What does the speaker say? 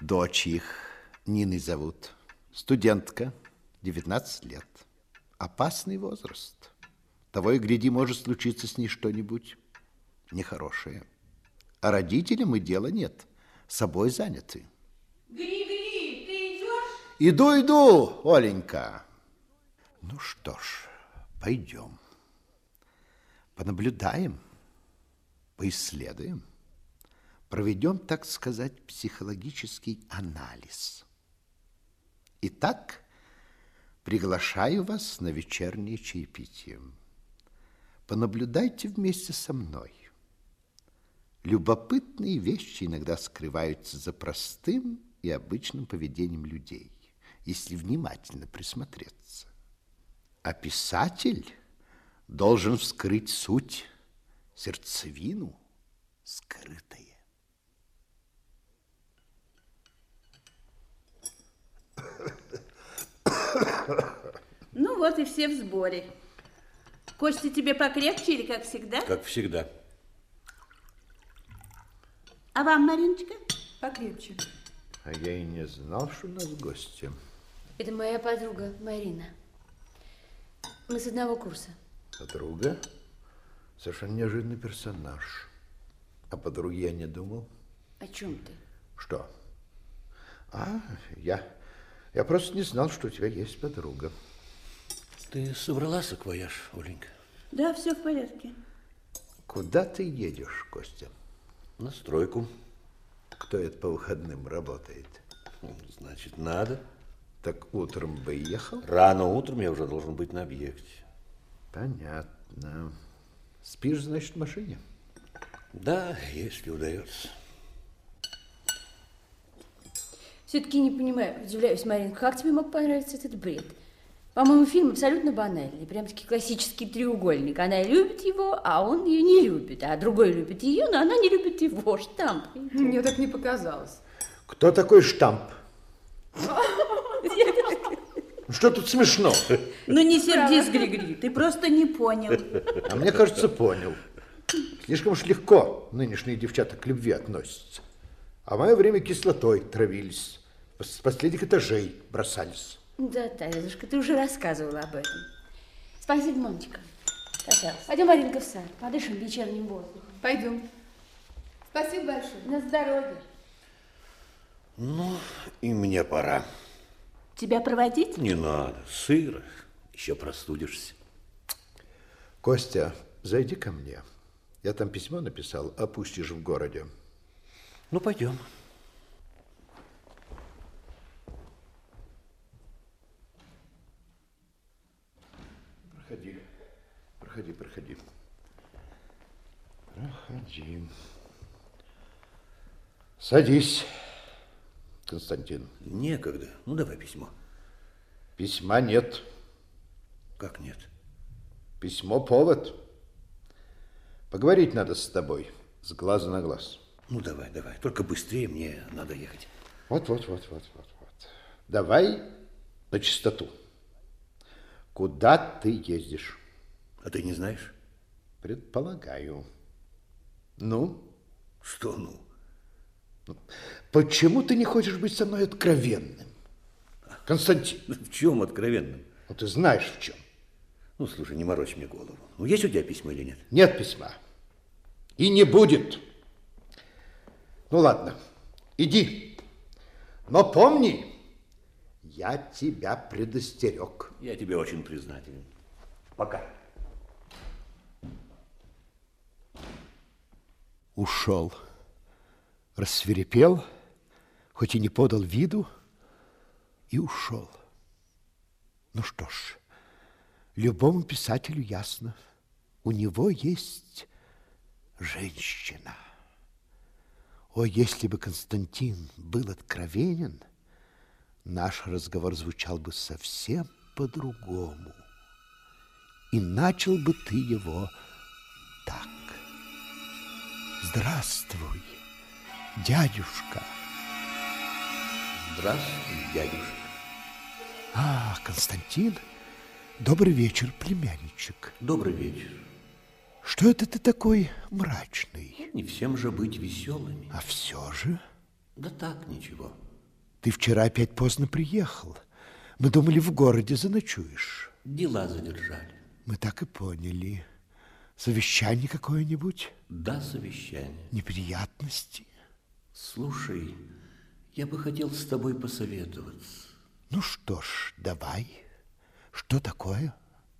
Дочь их Ниной зовут. Студентка, 19 лет. Опасный возраст. Того и гляди, может случиться с ней что-нибудь нехорошее. А родителям и дела нет. Собой заняты. Гри-гри, ты идешь? Иду, иду, Оленька. Ну что ж, пойдем. Понаблюдаем, поисследуем, проведем, так сказать, психологический анализ. Итак, приглашаю вас на вечернее чаепитие. Понаблюдайте вместе со мной. Любопытные вещи иногда скрываются за простым и обычным поведением людей, если внимательно присмотреться. А писатель должен вскрыть суть, сердцевину скрытое. Ну вот и все в сборе. Костя тебе покрепче или как всегда? Как всегда. А вам, Мариночка? Покрепче. А я и не знал, что у нас гости. Это моя подруга Марина. Мы с одного курса. Подруга? Совершенно неожиданный персонаж. А подруге я не думал. О чем ты? Что? А, я, я просто не знал, что у тебя есть подруга. Ты собрала саквояж, Оленька? Да, все в порядке. Куда ты едешь, Костя? На стройку. Кто это по выходным работает? Значит, надо. Так утром бы ехал? Рано утром я уже должен быть на объекте. Понятно. Спишь, значит, в машине? Да, если удается. Все-таки не понимаю, удивляюсь, Маринка, как тебе мог понравиться этот бред? По-моему, фильм абсолютно банальный, прям-таки классический треугольник. Она любит его, а он ее не любит, а другой любит ее, но она не любит его. Штамп. Мне так не показалось. Кто такой штамп? Ну, Что тут смешно? Ну не сердись, Григорий, ты просто не понял. А мне кажется, понял. Слишком уж легко нынешние девчата к любви относятся. А в мое время кислотой травились. С последних этажей бросались. Да, Тарелушка, ты уже рассказывала об этом. Спасибо, мамочка. Пожалуйста. Пойдем, Маринка, в сад, подышим вечерним воздухом. Пойдем. Спасибо большое. На здоровье. Ну, и мне пора. Тебя проводить? Не надо, сыро. Еще простудишься. Костя, зайди ко мне. Я там письмо написал, опустишь в городе. Ну, пойдем. Проходи, проходи, проходи. Проходи. Садись, Константин. Некогда. Ну, давай письмо. Письма нет. Как нет? Письмо повод. Поговорить надо с тобой, с глаза на глаз. Ну, давай, давай. Только быстрее, мне надо ехать. Вот, вот, вот, вот, вот, вот. Давай на чистоту. Куда ты ездишь? А ты не знаешь? Предполагаю. Ну, Что ну? почему ты не хочешь быть со мной откровенным? Константин, В чем откровенно? ну ты знаешь в чем. Ну, слушай, не морочь мне голову. Ну, есть у тебя письмо или нет? Нет письма. И не будет. Ну ладно, иди. Но помни, я тебя предостерег. Я тебе очень признателен. Пока. Ушел. Рассверепел, хоть и не подал виду, и ушел. Ну что ж, любому писателю ясно, у него есть женщина. О, если бы Константин был откровенен, наш разговор звучал бы совсем по-другому. И начал бы ты его так. Здравствуй, дядюшка. Здравствуй, дядюшка. А, Константин, добрый вечер, племянничек. Добрый вечер. Что это ты такой мрачный? Не всем же быть веселыми. А все же Да так, ничего. Ты вчера опять поздно приехал. Мы думали, в городе заночуешь. Дела задержали. Мы так и поняли. Совещание какое-нибудь? Да, совещание. Неприятности? Слушай, я бы хотел с тобой посоветоваться. Ну что ж, давай. Что такое?